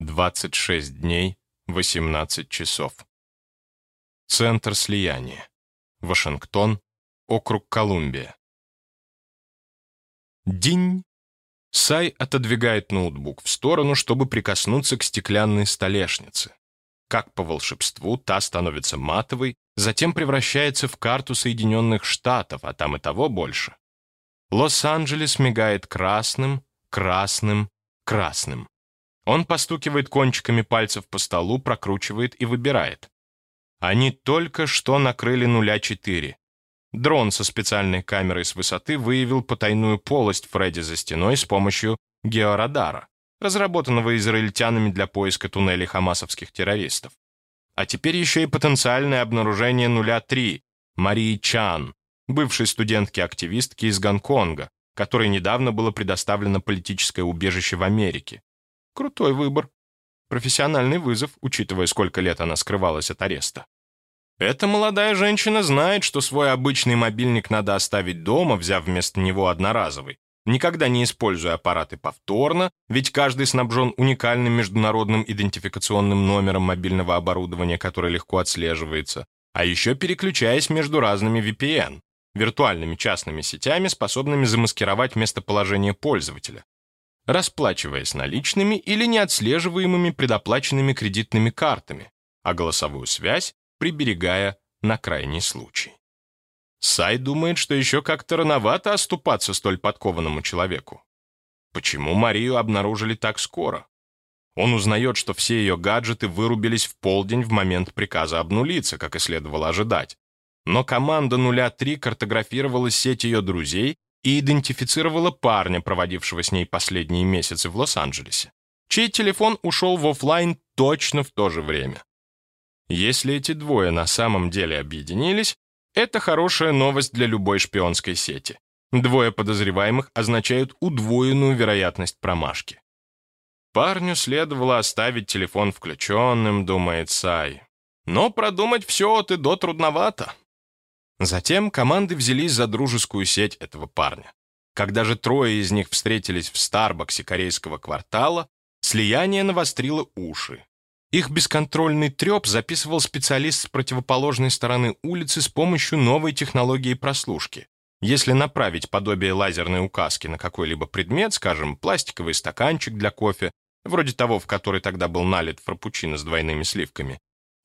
26 дней, 18 часов. Центр слияния. Вашингтон, округ Колумбия. День. Сай отодвигает ноутбук в сторону, чтобы прикоснуться к стеклянной столешнице. Как по волшебству, та становится матовой, затем превращается в карту Соединенных Штатов, а там и того больше. Лос-Анджелес мигает красным, красным, красным. Он постукивает кончиками пальцев по столу, прокручивает и выбирает. Они только что накрыли нуля 4. Дрон со специальной камерой с высоты выявил потайную полость Фредди за стеной с помощью георадара, разработанного израильтянами для поиска туннелей хамасовских террористов. А теперь еще и потенциальное обнаружение нуля 3 Марии Чан, бывшей студентки-активистки из Гонконга, которой недавно было предоставлено политическое убежище в Америке. Крутой выбор. Профессиональный вызов, учитывая, сколько лет она скрывалась от ареста. Эта молодая женщина знает, что свой обычный мобильник надо оставить дома, взяв вместо него одноразовый. Никогда не используя аппараты повторно, ведь каждый снабжен уникальным международным идентификационным номером мобильного оборудования, который легко отслеживается, а еще переключаясь между разными VPN виртуальными частными сетями, способными замаскировать местоположение пользователя, расплачиваясь наличными или неотслеживаемыми предоплаченными кредитными картами, а голосовую связь приберегая на крайний случай. Сай думает, что еще как-то рановато оступаться столь подкованному человеку. Почему Марию обнаружили так скоро? Он узнает, что все ее гаджеты вырубились в полдень в момент приказа обнулиться, как и следовало ожидать, но команда 03 картографировала сеть ее друзей и идентифицировала парня, проводившего с ней последние месяцы в Лос-Анджелесе, чей телефон ушел в офлайн точно в то же время. Если эти двое на самом деле объединились, это хорошая новость для любой шпионской сети. Двое подозреваемых означают удвоенную вероятность промашки. Парню следовало оставить телефон включенным, думает Сай. Но продумать все от и до трудновато. Затем команды взялись за дружескую сеть этого парня. Когда же трое из них встретились в Старбаксе корейского квартала, слияние навострило уши. Их бесконтрольный треп записывал специалист с противоположной стороны улицы с помощью новой технологии прослушки. Если направить подобие лазерной указки на какой-либо предмет, скажем, пластиковый стаканчик для кофе, вроде того, в который тогда был налит фрапучино с двойными сливками,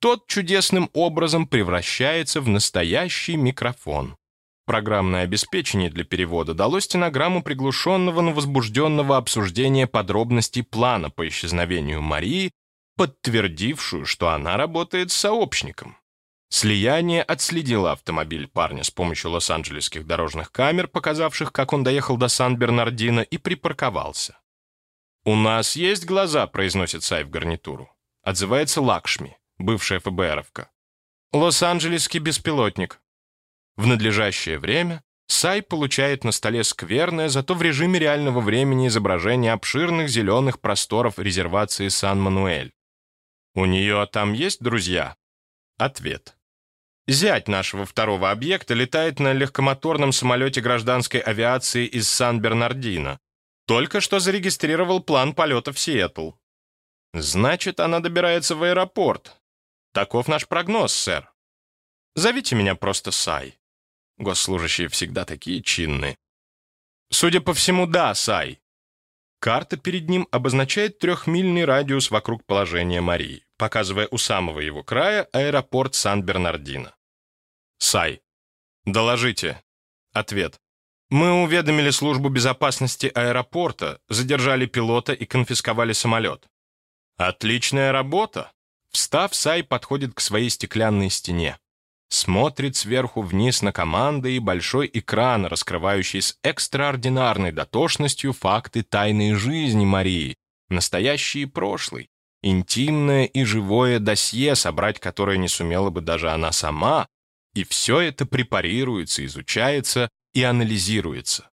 тот чудесным образом превращается в настоящий микрофон. Программное обеспечение для перевода дало стенограмму приглушенного, но возбужденного обсуждения подробностей плана по исчезновению Марии, подтвердившую, что она работает с сообщником. Слияние отследило автомобиль парня с помощью лос-анджелесских дорожных камер, показавших, как он доехал до Сан-Бернардино и припарковался. «У нас есть глаза», — произносит Сай в гарнитуру. Отзывается Лакшми бывшая ФБРовка. Лос-Анджелесский беспилотник. В надлежащее время Сай получает на столе скверное, зато в режиме реального времени изображение обширных зеленых просторов резервации Сан-Мануэль. У нее там есть друзья? Ответ. Зять нашего второго объекта летает на легкомоторном самолете гражданской авиации из Сан-Бернардино. Только что зарегистрировал план полета в Сиэтл. Значит, она добирается в аэропорт, Таков наш прогноз, сэр. Зовите меня просто Сай. Госслужащие всегда такие чинные. Судя по всему, да, Сай. Карта перед ним обозначает трехмильный радиус вокруг положения Марии, показывая у самого его края аэропорт Сан-Бернардино. Сай. Доложите. Ответ. Мы уведомили службу безопасности аэропорта, задержали пилота и конфисковали самолет. Отличная работа. Встав, Сай подходит к своей стеклянной стене. Смотрит сверху вниз на команды и большой экран, раскрывающий с экстраординарной дотошностью факты тайной жизни Марии, настоящий и прошлый, интимное и живое досье, собрать которое не сумела бы даже она сама, и все это препарируется, изучается и анализируется.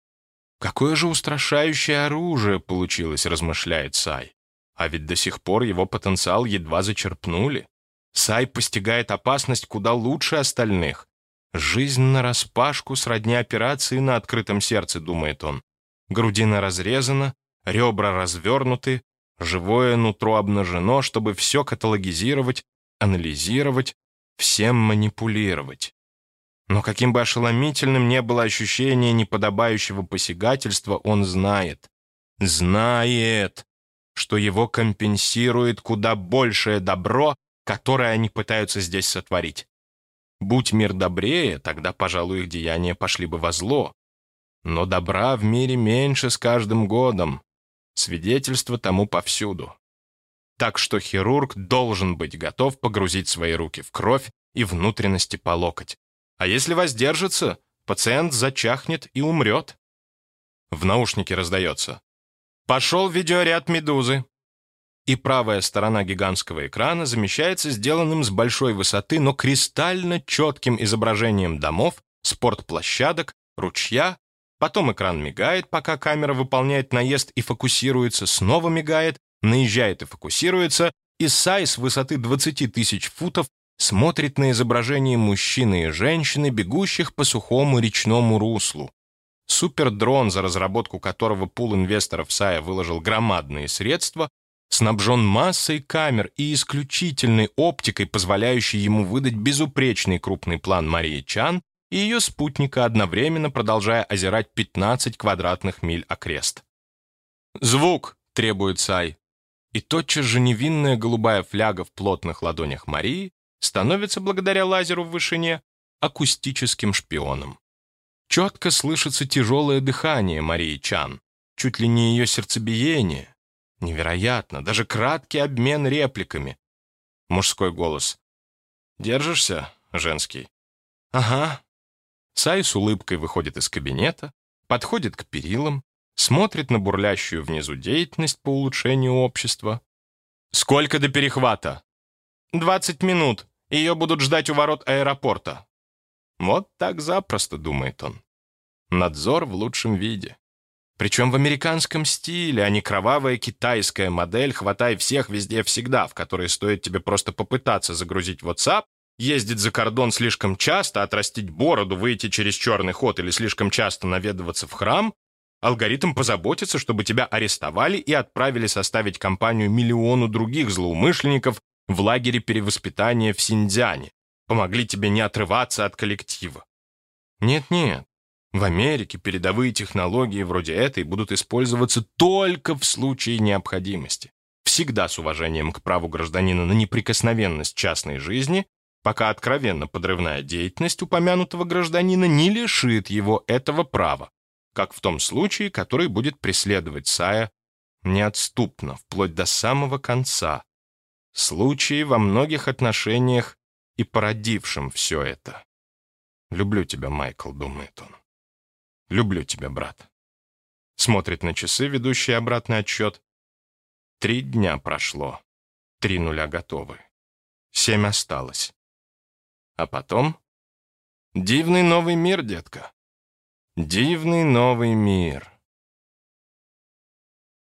Какое же устрашающее оружие получилось, размышляет Сай. А ведь до сих пор его потенциал едва зачерпнули. Сай постигает опасность куда лучше остальных. Жизнь нараспашку сродни операции на открытом сердце, думает он. Грудина разрезана, ребра развернуты, Живое нутро обнажено, чтобы все каталогизировать, анализировать, всем манипулировать. Но каким бы ошеломительным не было ощущение неподобающего посягательства, он знает, знает, что его компенсирует куда большее добро, которое они пытаются здесь сотворить. Будь мир добрее, тогда, пожалуй, их деяния пошли бы во зло. Но добра в мире меньше с каждым годом. Свидетельство тому повсюду. Так что хирург должен быть готов погрузить свои руки в кровь и внутренности по локоть. А если воздержится, пациент зачахнет и умрет. В наушнике раздается. «Пошел видеоряд «Медузы» и правая сторона гигантского экрана замещается сделанным с большой высоты, но кристально четким изображением домов, спортплощадок, ручья. Потом экран мигает, пока камера выполняет наезд и фокусируется, снова мигает, наезжает и фокусируется, и Сай с высоты 20 тысяч футов смотрит на изображение мужчины и женщины, бегущих по сухому речному руслу. Супердрон, за разработку которого пул инвесторов Сая выложил громадные средства, снабжен массой камер и исключительной оптикой, позволяющей ему выдать безупречный крупный план Марии Чан и ее спутника, одновременно продолжая озирать 15 квадратных миль окрест. «Звук!» — требует Сай. И тотчас же невинная голубая фляга в плотных ладонях Марии становится, благодаря лазеру в вышине, акустическим шпионом. Четко слышится тяжелое дыхание Марии Чан, чуть ли не ее сердцебиение, Невероятно, даже краткий обмен репликами. Мужской голос. «Держишься?» Женский. «Ага». Сай с улыбкой выходит из кабинета, подходит к перилам, смотрит на бурлящую внизу деятельность по улучшению общества. «Сколько до перехвата?» «Двадцать минут. Ее будут ждать у ворот аэропорта». Вот так запросто, думает он. Надзор в лучшем виде. Причем в американском стиле, а не кровавая китайская модель «хватай всех везде всегда», в которой стоит тебе просто попытаться загрузить WhatsApp, ездить за кордон слишком часто, отрастить бороду, выйти через черный ход или слишком часто наведываться в храм, алгоритм позаботится, чтобы тебя арестовали и отправили составить компанию миллиону других злоумышленников в лагере перевоспитания в Синьцзяне, помогли тебе не отрываться от коллектива. Нет-нет, в Америке передовые технологии вроде этой будут использоваться только в случае необходимости. Всегда с уважением к праву гражданина на неприкосновенность частной жизни, пока откровенно подрывная деятельность упомянутого гражданина не лишит его этого права, как в том случае, который будет преследовать Сая неотступно, вплоть до самого конца. Случаи во многих отношениях и породившим все это. «Люблю тебя, Майкл», — думает он. Люблю тебя, брат. Смотрит на часы, ведущие обратный отсчет. Три дня прошло. Три нуля готовы. Семь осталось. А потом... Дивный новый мир, детка. Дивный новый мир.